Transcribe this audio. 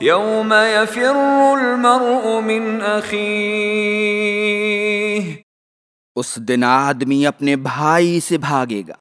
یوم یفر المرء من أخيه اس دن آدمی اپنے بھائی سے بھاگے گا۔